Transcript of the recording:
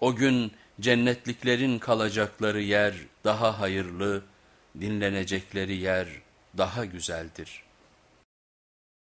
O gün cennetliklerin kalacakları yer daha hayırlı, dinlenecekleri yer daha güzeldir.''